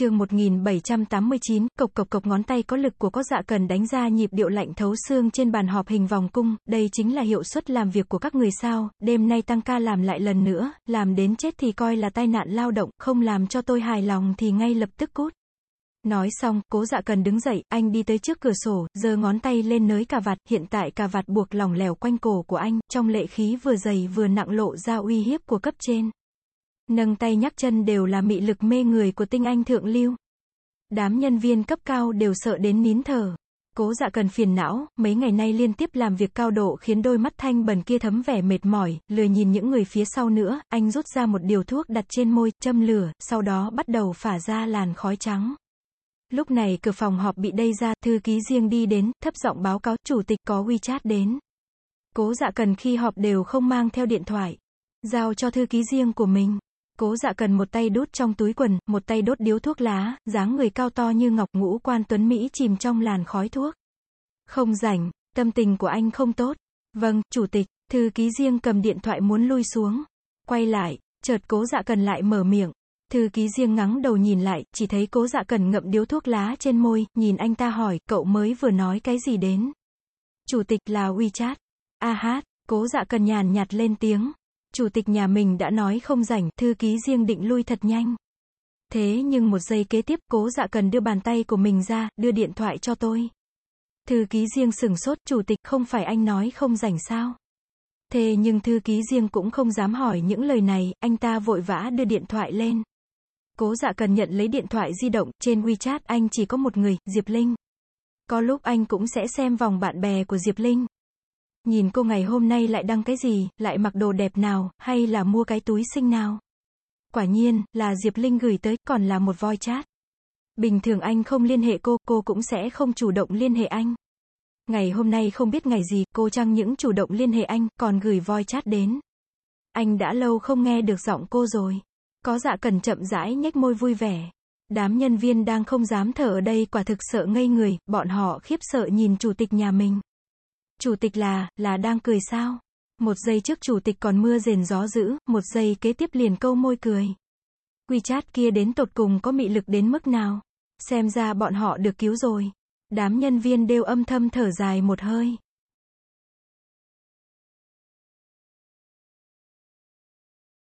chương 1789, cộc cộc cộc ngón tay có lực của có dạ cần đánh ra nhịp điệu lạnh thấu xương trên bàn họp hình vòng cung, đây chính là hiệu suất làm việc của các người sao, đêm nay tăng ca làm lại lần nữa, làm đến chết thì coi là tai nạn lao động, không làm cho tôi hài lòng thì ngay lập tức cút. Nói xong, cố dạ cần đứng dậy, anh đi tới trước cửa sổ, giơ ngón tay lên nới cà vạt, hiện tại cà vạt buộc lỏng lẻo quanh cổ của anh, trong lệ khí vừa dày vừa nặng lộ ra uy hiếp của cấp trên. Nâng tay nhắc chân đều là mị lực mê người của tinh anh thượng lưu. Đám nhân viên cấp cao đều sợ đến nín thở. Cố dạ cần phiền não, mấy ngày nay liên tiếp làm việc cao độ khiến đôi mắt thanh bần kia thấm vẻ mệt mỏi, lười nhìn những người phía sau nữa, anh rút ra một điều thuốc đặt trên môi, châm lửa, sau đó bắt đầu phả ra làn khói trắng. Lúc này cửa phòng họp bị đây ra, thư ký riêng đi đến, thấp giọng báo cáo, chủ tịch có WeChat đến. Cố dạ cần khi họp đều không mang theo điện thoại. Giao cho thư ký riêng của mình. Cố dạ cần một tay đút trong túi quần, một tay đốt điếu thuốc lá, dáng người cao to như ngọc ngũ quan tuấn Mỹ chìm trong làn khói thuốc. Không rảnh, tâm tình của anh không tốt. Vâng, chủ tịch, thư ký riêng cầm điện thoại muốn lui xuống. Quay lại, chợt cố dạ cần lại mở miệng. Thư ký riêng ngắng đầu nhìn lại, chỉ thấy cố dạ cần ngậm điếu thuốc lá trên môi, nhìn anh ta hỏi, cậu mới vừa nói cái gì đến? Chủ tịch là WeChat. A hát, cố dạ cần nhàn nhạt lên tiếng. Chủ tịch nhà mình đã nói không rảnh, thư ký riêng định lui thật nhanh. Thế nhưng một giây kế tiếp, cố dạ cần đưa bàn tay của mình ra, đưa điện thoại cho tôi. Thư ký riêng sừng sốt, chủ tịch không phải anh nói không rảnh sao? Thế nhưng thư ký riêng cũng không dám hỏi những lời này, anh ta vội vã đưa điện thoại lên. Cố dạ cần nhận lấy điện thoại di động, trên WeChat anh chỉ có một người, Diệp Linh. Có lúc anh cũng sẽ xem vòng bạn bè của Diệp Linh. Nhìn cô ngày hôm nay lại đăng cái gì, lại mặc đồ đẹp nào, hay là mua cái túi xinh nào. Quả nhiên, là Diệp Linh gửi tới, còn là một voi chat. Bình thường anh không liên hệ cô, cô cũng sẽ không chủ động liên hệ anh. Ngày hôm nay không biết ngày gì, cô chăng những chủ động liên hệ anh, còn gửi voi chat đến. Anh đã lâu không nghe được giọng cô rồi. Có dạ cần chậm rãi nhếch môi vui vẻ. Đám nhân viên đang không dám thở ở đây quả thực sợ ngây người, bọn họ khiếp sợ nhìn chủ tịch nhà mình. Chủ tịch là, là đang cười sao? Một giây trước chủ tịch còn mưa rền gió dữ, một giây kế tiếp liền câu môi cười. quy chat kia đến tột cùng có mị lực đến mức nào? Xem ra bọn họ được cứu rồi. Đám nhân viên đều âm thầm thở dài một hơi.